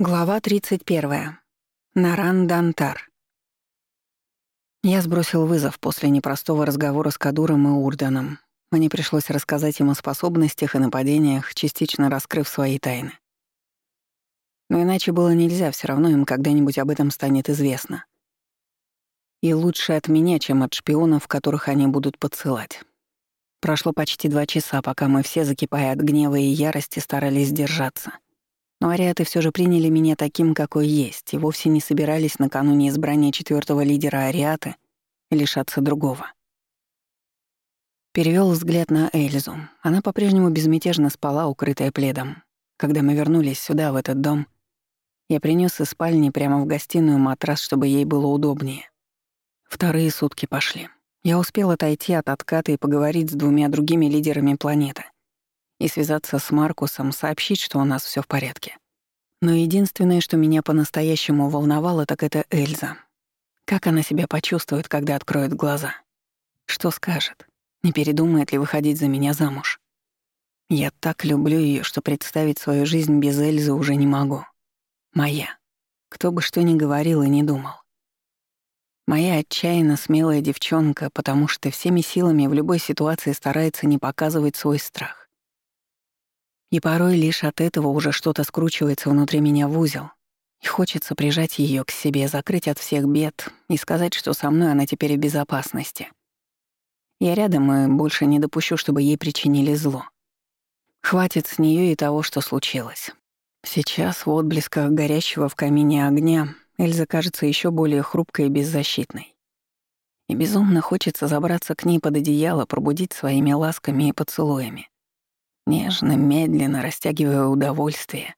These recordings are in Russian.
Глава 31. Наран Дантар. Я сбросил вызов после непростого разговора с Кадуром и Урданом. Мне пришлось рассказать им о способностях и нападениях, частично раскрыв свои тайны. Но иначе было нельзя, все равно им когда-нибудь об этом станет известно. И лучше от меня, чем от шпионов, которых они будут подсылать. Прошло почти два часа, пока мы все, закипая от гнева и ярости, старались держаться — но ариаты все же приняли меня таким, какой есть, и вовсе не собирались накануне избрания четвертого лидера ариаты лишаться другого. Перевел взгляд на Эльзу. Она по-прежнему безмятежно спала, укрытая пледом. Когда мы вернулись сюда, в этот дом, я принес из спальни прямо в гостиную матрас, чтобы ей было удобнее. Вторые сутки пошли. Я успел отойти от отката и поговорить с двумя другими лидерами планеты — и связаться с Маркусом, сообщить, что у нас все в порядке. Но единственное, что меня по-настоящему волновало, так это Эльза. Как она себя почувствует, когда откроет глаза? Что скажет? Не передумает ли выходить за меня замуж? Я так люблю ее, что представить свою жизнь без Эльзы уже не могу. Моя. Кто бы что ни говорил и не думал. Моя отчаянно смелая девчонка, потому что всеми силами в любой ситуации старается не показывать свой страх. И порой лишь от этого уже что-то скручивается внутри меня в узел. И хочется прижать ее к себе, закрыть от всех бед и сказать, что со мной она теперь в безопасности. Я рядом и больше не допущу, чтобы ей причинили зло. Хватит с нее и того, что случилось. Сейчас, в отблесках горящего в камине огня, Эльза кажется еще более хрупкой и беззащитной. И безумно хочется забраться к ней под одеяло, пробудить своими ласками и поцелуями нежно, медленно растягивая удовольствие.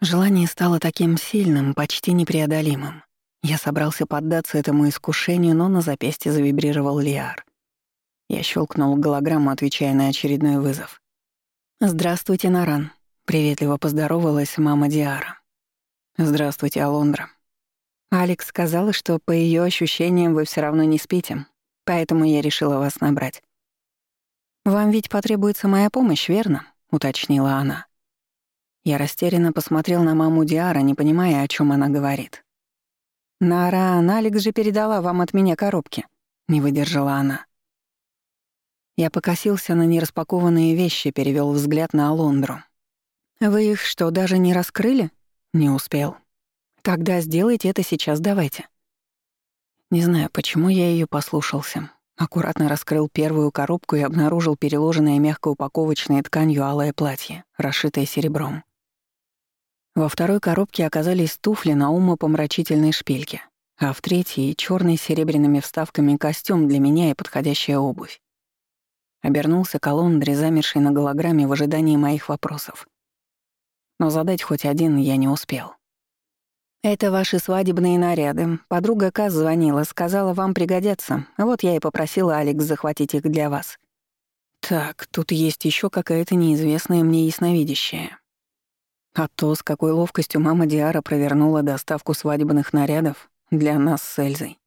Желание стало таким сильным, почти непреодолимым. Я собрался поддаться этому искушению, но на запястье завибрировал Лиар. Я щелкнул голограмму, отвечая на очередной вызов. «Здравствуйте, Наран», — приветливо поздоровалась мама Диара. «Здравствуйте, Алондра». Алекс сказала, что по ее ощущениям вы все равно не спите, поэтому я решила вас набрать. «Вам ведь потребуется моя помощь, верно?» — уточнила она. Я растерянно посмотрел на маму Диара, не понимая, о чем она говорит. «Нара, Алекс же передала вам от меня коробки», — не выдержала она. Я покосился на нераспакованные вещи, перевел взгляд на Алондру. «Вы их что, даже не раскрыли?» «Не успел». «Тогда сделайте это сейчас, давайте». Не знаю, почему я ее послушался. Аккуратно раскрыл первую коробку и обнаружил переложенное мягкоупаковочной тканью алое платье, расшитое серебром. Во второй коробке оказались туфли на умопомрачительной шпильке, а в третьей — черный с серебряными вставками костюм для меня и подходящая обувь. Обернулся колонндре, замерший на голограмме в ожидании моих вопросов. Но задать хоть один я не успел. «Это ваши свадебные наряды. Подруга Каз звонила, сказала, вам пригодятся. Вот я и попросила Алекс захватить их для вас». «Так, тут есть еще какая-то неизвестная мне ясновидящая». А то, с какой ловкостью мама Диара провернула доставку свадебных нарядов для нас с Эльзой,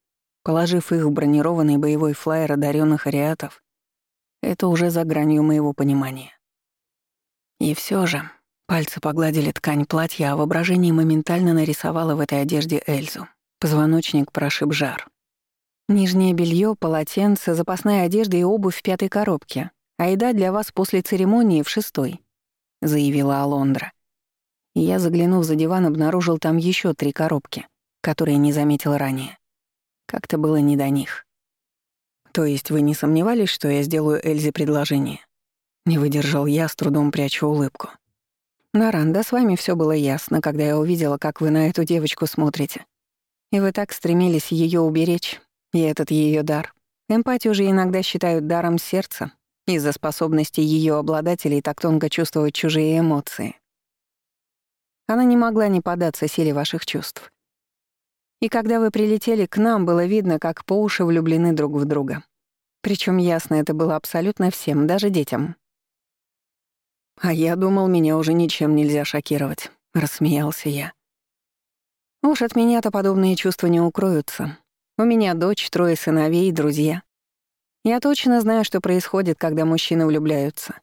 положив их в бронированный боевой флайер одаренных ариатов, это уже за гранью моего понимания. И все же Пальцы погладили ткань платья, а воображение моментально нарисовало в этой одежде Эльзу. Позвоночник прошиб жар. Нижнее белье, полотенце, запасная одежда и обувь в пятой коробке. А еда для вас после церемонии в шестой», — заявила Алондра. И я, заглянув за диван, обнаружил там еще три коробки, которые не заметил ранее. Как-то было не до них. «То есть вы не сомневались, что я сделаю Эльзе предложение?» Не выдержал я, с трудом прячу улыбку. Наранда, с вами все было ясно, когда я увидела, как вы на эту девочку смотрите. И вы так стремились ее уберечь, и этот ее дар. Эмпатию же иногда считают даром сердца из-за способности ее обладателей так тонко чувствовать чужие эмоции. Она не могла не податься силе ваших чувств. И когда вы прилетели к нам, было видно, как по уши влюблены друг в друга. Причем ясно это было абсолютно всем, даже детям. «А я думал, меня уже ничем нельзя шокировать», — рассмеялся я. «Уж от меня-то подобные чувства не укроются. У меня дочь, трое сыновей и друзья. Я точно знаю, что происходит, когда мужчины влюбляются.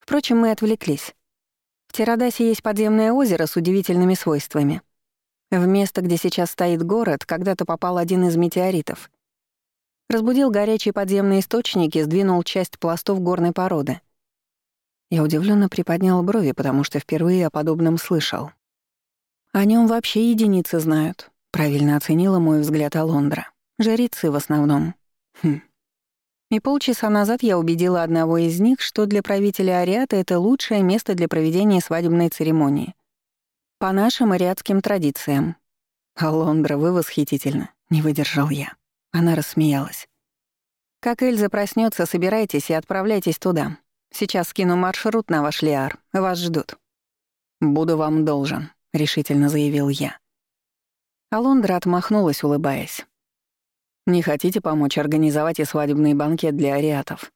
Впрочем, мы отвлеклись. В Тирадасе есть подземное озеро с удивительными свойствами. В место, где сейчас стоит город, когда-то попал один из метеоритов. Разбудил горячие подземные источники, сдвинул часть пластов горной породы. Я удивленно приподнял брови, потому что впервые о подобном слышал. О нем вообще единицы знают. Правильно оценила мой взгляд Алондра. Жрицы в основном. Хм. И полчаса назад я убедила одного из них, что для правителя Ариата это лучшее место для проведения свадебной церемонии. По нашим ариатским традициям. «Алондра, вы восхитительно», — не выдержал я. Она рассмеялась. «Как Эльза проснется, собирайтесь и отправляйтесь туда. Сейчас скину маршрут на ваш Лиар. Вас ждут». «Буду вам должен», — решительно заявил я. Алондра отмахнулась, улыбаясь. Не хотите помочь организовать и свадебный банкет для ариатов?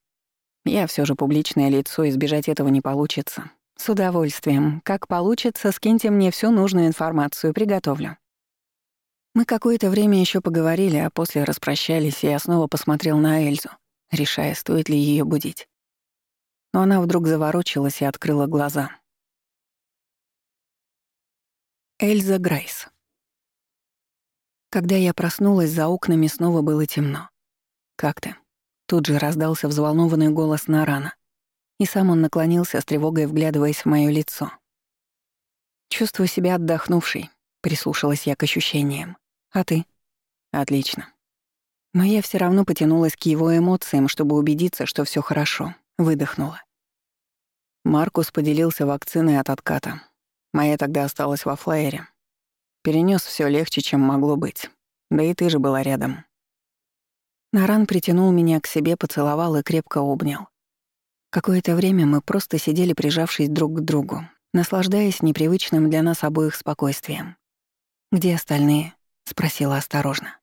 Я все же публичное лицо, избежать этого не получится. С удовольствием. Как получится, скиньте мне всю нужную информацию, приготовлю. Мы какое-то время еще поговорили, а после распрощались, и я снова посмотрел на Эльзу, решая, стоит ли ее будить. Но она вдруг заворочилась и открыла глаза. Эльза Грейс. Когда я проснулась, за окнами снова было темно. «Как ты?» Тут же раздался взволнованный голос Нарана. И сам он наклонился с тревогой, вглядываясь в моё лицо. «Чувствую себя отдохнувшей», — прислушалась я к ощущениям. «А ты?» «Отлично». Но я все равно потянулась к его эмоциям, чтобы убедиться, что все хорошо. Выдохнула. Маркус поделился вакциной от отката. Моя тогда осталась во флайере. Перенес все легче, чем могло быть. Да и ты же была рядом. Наран притянул меня к себе, поцеловал и крепко обнял. Какое-то время мы просто сидели, прижавшись друг к другу, наслаждаясь непривычным для нас обоих спокойствием. «Где остальные?» — спросила осторожно.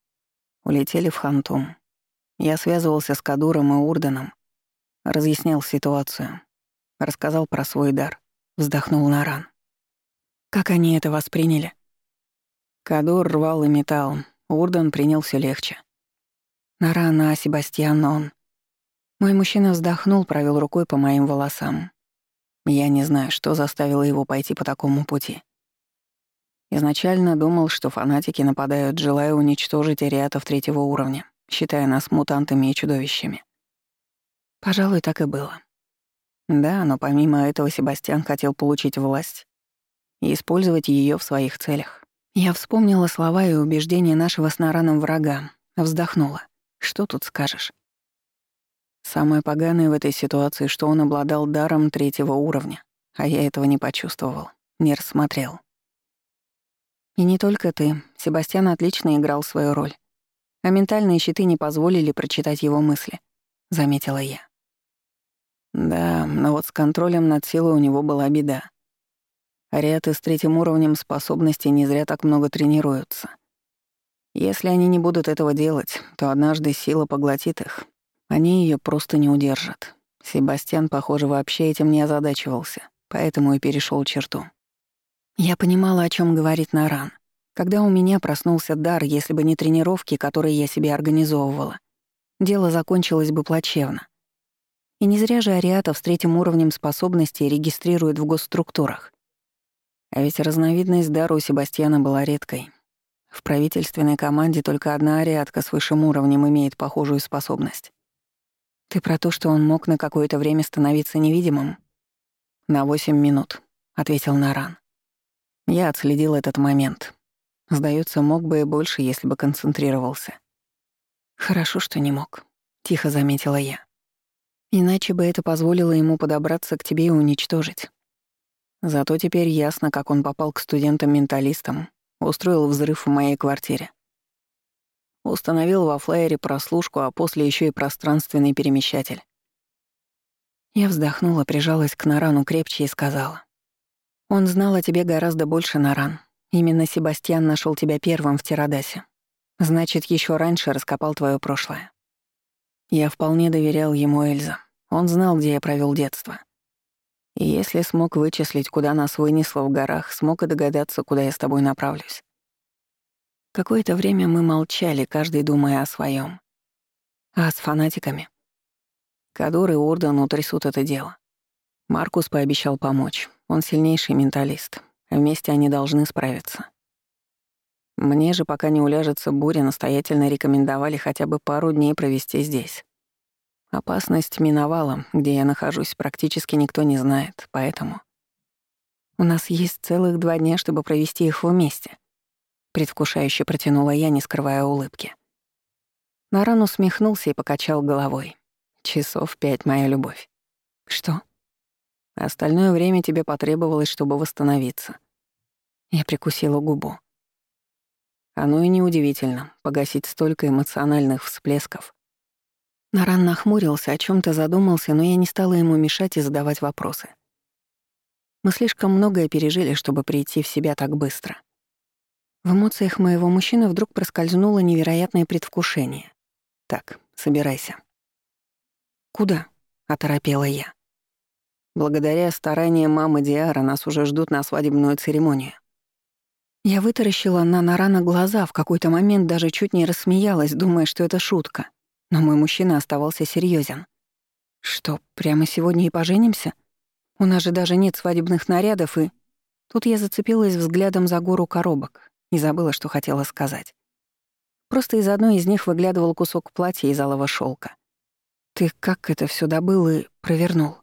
Улетели в Хантум. Я связывался с Кадуром и Урданом, разъяснял ситуацию, рассказал про свой дар, вздохнул Наран. «Как они это восприняли?» Кадор рвал и металл, Урдан все легче. Нарана, а Себастьян, он... Мой мужчина вздохнул, провел рукой по моим волосам. Я не знаю, что заставило его пойти по такому пути. Изначально думал, что фанатики нападают, желая уничтожить ариатов третьего уровня, считая нас мутантами и чудовищами. Пожалуй, так и было. Да, но помимо этого Себастьян хотел получить власть и использовать ее в своих целях. Я вспомнила слова и убеждения нашего с Нараном врага, вздохнула. Что тут скажешь? Самое поганое в этой ситуации, что он обладал даром третьего уровня, а я этого не почувствовал, не рассмотрел. И не только ты. Себастьян отлично играл свою роль. А ментальные щиты не позволили прочитать его мысли, — заметила я. Да, но вот с контролем над силой у него была беда. Ариаты с третьим уровнем способностей не зря так много тренируются. Если они не будут этого делать, то однажды сила поглотит их. Они ее просто не удержат. Себастьян, похоже, вообще этим не озадачивался, поэтому и перешел черту. Я понимала, о чем говорит Наран. Когда у меня проснулся дар, если бы не тренировки, которые я себе организовывала, дело закончилось бы плачевно. И не зря же ариатов с третьим уровнем способностей регистрируют в госструктурах. А ведь разновидность дара у Себастьяна была редкой. В правительственной команде только одна ариатка с высшим уровнем имеет похожую способность. Ты про то, что он мог на какое-то время становиться невидимым? На восемь минут, ответил Наран. Я отследил этот момент. Сдается, мог бы и больше, если бы концентрировался. Хорошо, что не мог, тихо заметила я. Иначе бы это позволило ему подобраться к тебе и уничтожить. Зато теперь ясно, как он попал к студентам-менталистам, устроил взрыв в моей квартире. Установил во флайере прослушку, а после еще и пространственный перемещатель. Я вздохнула, прижалась к Нарану крепче и сказала. «Он знал о тебе гораздо больше, Наран. Именно Себастьян нашел тебя первым в Тирадасе. Значит, еще раньше раскопал твое прошлое. Я вполне доверял ему, Эльза. Он знал, где я провел детство. И если смог вычислить, куда нас вынесло в горах, смог и догадаться, куда я с тобой направлюсь. Какое-то время мы молчали, каждый думая о своем. А с фанатиками? Кадур и Урдан утрясут это дело. Маркус пообещал помочь. Он сильнейший менталист. Вместе они должны справиться. Мне же, пока не уляжется буря, настоятельно рекомендовали хотя бы пару дней провести здесь. Опасность миновала, где я нахожусь, практически никто не знает, поэтому... У нас есть целых два дня, чтобы провести их вместе. Предвкушающе протянула я, не скрывая улыбки. Наран усмехнулся и покачал головой. Часов пять, моя любовь. Что? Остальное время тебе потребовалось, чтобы восстановиться. Я прикусила губу. Оно и неудивительно — погасить столько эмоциональных всплесков. Наран нахмурился, о чем то задумался, но я не стала ему мешать и задавать вопросы. Мы слишком многое пережили, чтобы прийти в себя так быстро. В эмоциях моего мужчины вдруг проскользнуло невероятное предвкушение. «Так, собирайся». «Куда?» — оторопела я. Благодаря стараниям мамы Диара нас уже ждут на свадебную церемонию. Я вытаращила на Нарана глаза, в какой-то момент даже чуть не рассмеялась, думая, что это шутка. Но мой мужчина оставался серьезен. «Что, прямо сегодня и поженимся? У нас же даже нет свадебных нарядов и...» Тут я зацепилась взглядом за гору коробок и забыла, что хотела сказать. Просто из одной из них выглядывал кусок платья из алого шелка. «Ты как это все добыл и провернул?»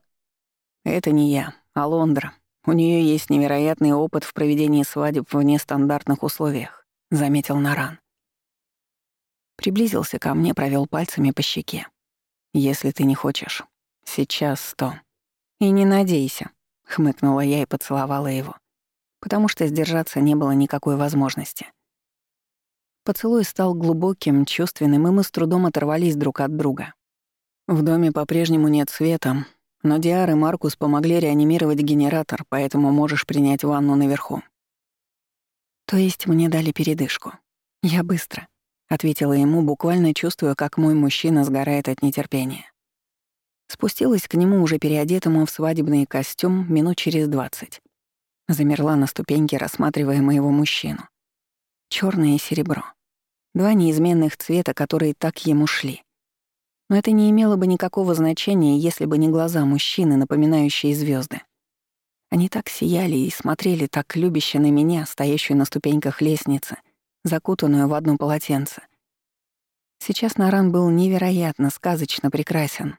«Это не я, а Лондра», у нее есть невероятный опыт в проведении свадеб в нестандартных условиях», — заметил Наран. Приблизился ко мне, провел пальцами по щеке. «Если ты не хочешь. Сейчас то». «И не надейся», — хмыкнула я и поцеловала его, потому что сдержаться не было никакой возможности. Поцелуй стал глубоким, чувственным, и мы с трудом оторвались друг от друга. В доме по-прежнему нет света, но Диар и Маркус помогли реанимировать генератор, поэтому можешь принять ванну наверху. То есть мне дали передышку. Я быстро, ответила ему, буквально чувствуя, как мой мужчина сгорает от нетерпения. Спустилась к нему уже переодетому в свадебный костюм минут через двадцать. Замерла на ступеньке, рассматривая моего мужчину. Чёрное и серебро. Два неизменных цвета, которые так ему шли. Но это не имело бы никакого значения, если бы не глаза мужчины, напоминающие звезды. Они так сияли и смотрели так любяще на меня, стоящую на ступеньках лестницы, закутанную в одно полотенце. Сейчас Наран был невероятно, сказочно прекрасен.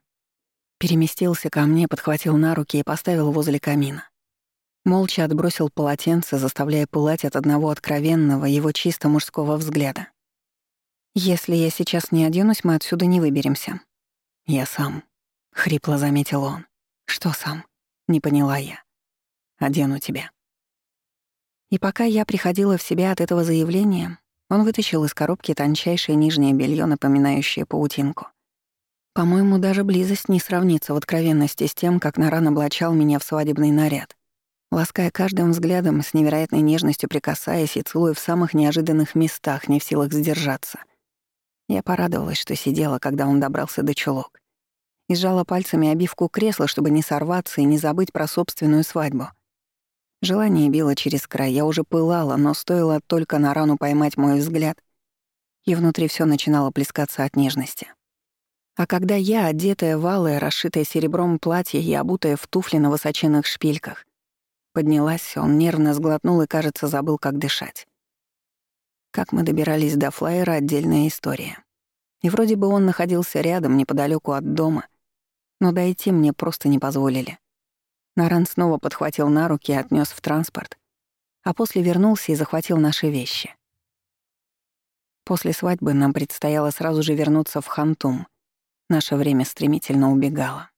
Переместился ко мне, подхватил на руки и поставил возле камина. Молча отбросил полотенце, заставляя пылать от одного откровенного, его чисто мужского взгляда. «Если я сейчас не оденусь, мы отсюда не выберемся». «Я сам», — хрипло заметил он. «Что сам?» — не поняла я. «Одену тебя». И пока я приходила в себя от этого заявления, он вытащил из коробки тончайшее нижнее белье, напоминающее паутинку. По-моему, даже близость не сравнится в откровенности с тем, как Наран облачал меня в свадебный наряд, лаская каждым взглядом, с невероятной нежностью прикасаясь и целуя в самых неожиданных местах, не в силах сдержаться — я порадовалась, что сидела, когда он добрался до чулок. И сжала пальцами обивку кресла, чтобы не сорваться и не забыть про собственную свадьбу. Желание било через край, я уже пылала, но стоило только на рану поймать мой взгляд, и внутри все начинало плескаться от нежности. А когда я, одетая в алое, расшитое серебром платье и обутая в туфли на высоченных шпильках, поднялась, он нервно сглотнул и, кажется, забыл, как дышать. Как мы добирались до флайера — отдельная история. И вроде бы он находился рядом, неподалеку от дома, но дойти мне просто не позволили. Наран снова подхватил на руки и отнес в транспорт, а после вернулся и захватил наши вещи. После свадьбы нам предстояло сразу же вернуться в Хантум. Наше время стремительно убегало.